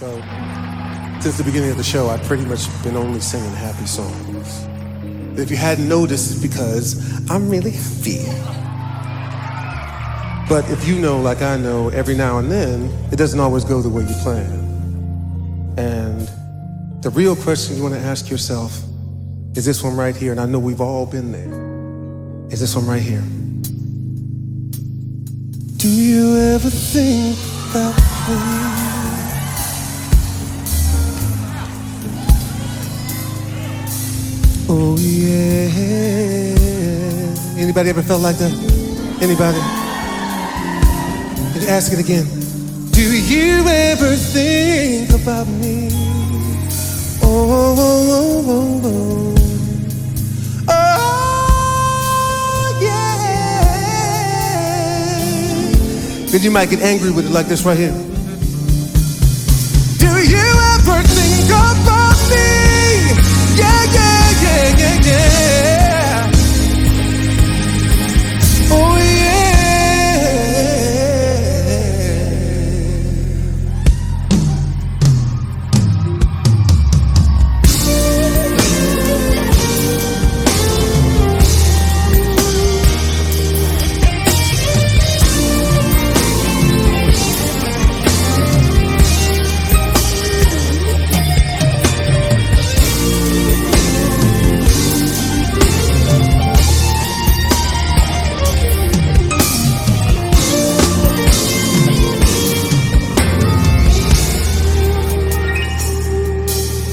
So, since the beginning of the show, I've pretty much been only singing happy songs. If you hadn't noticed, it's because I'm really happy. But if you know, like I know, every now and then, it doesn't always go the way you plan. And the real question you want to ask yourself is this one right here, and I know we've all been there. Is this one right here? Do you ever think that me? Oh yeah. Anybody ever felt like that? Anybody? Me ask it again. Do you ever think about me? Oh, oh, oh, oh, oh. Oh, yeah. Then you might get angry with it like this right here.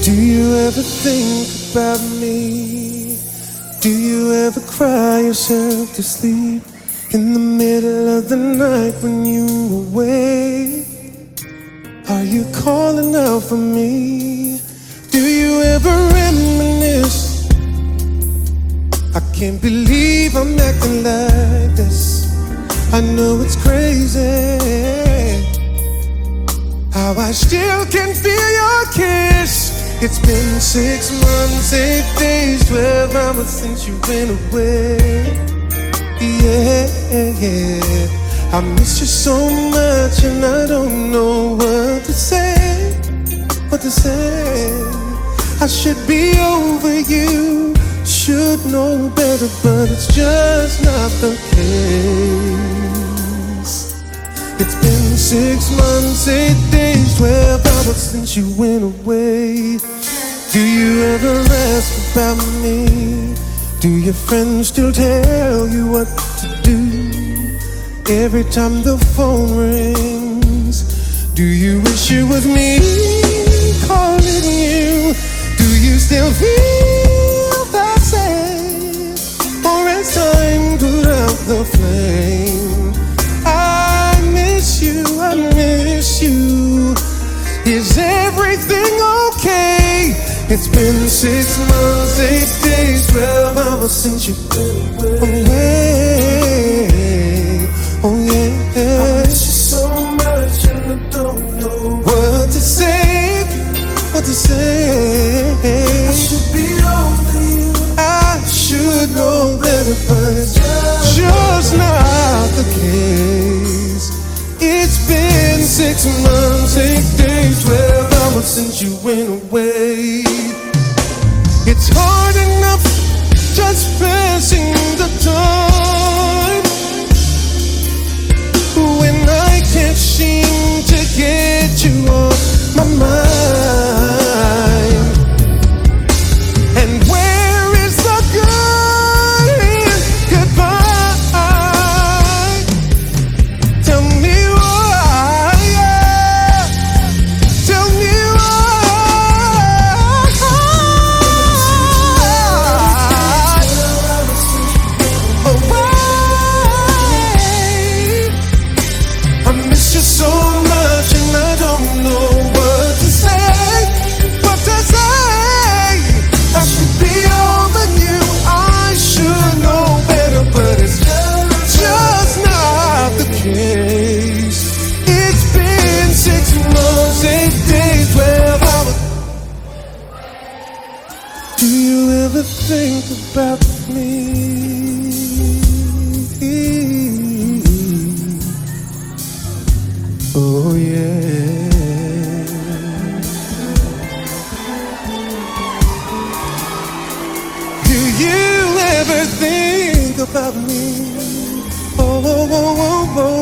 Do you ever think about me? Do you ever cry yourself to sleep in the middle of the night when you're awake? Are you calling out for me? Do you ever reminisce? I can't believe I'm acting like this. I know it's crazy how I still can feel your kiss. It's been six months, eight days, twelve hours since you went away. Yeah, yeah. I miss you so much, and I don't know what to say. What to say? I should be over you, should know better, but it's just not the case. It's been six months, eight days, since you went away. Do you ever ask about me? Do your friends still tell you what to do? Every time the phone rings, do you wish you was me calling you? Do you still feel the same? Or has time put out the flame? Is everything okay? It's been six months, eight days, twelve hours since you've been away. Oh yeah. I miss you so much and I don't know what to say, what to say. I should be over you. I should know better, but just not six months, eight days, twelve hours since you went away. It's hard enough Do you ever think about me? Oh, yeah. Do you ever think about me? Oh, oh, oh, oh, oh.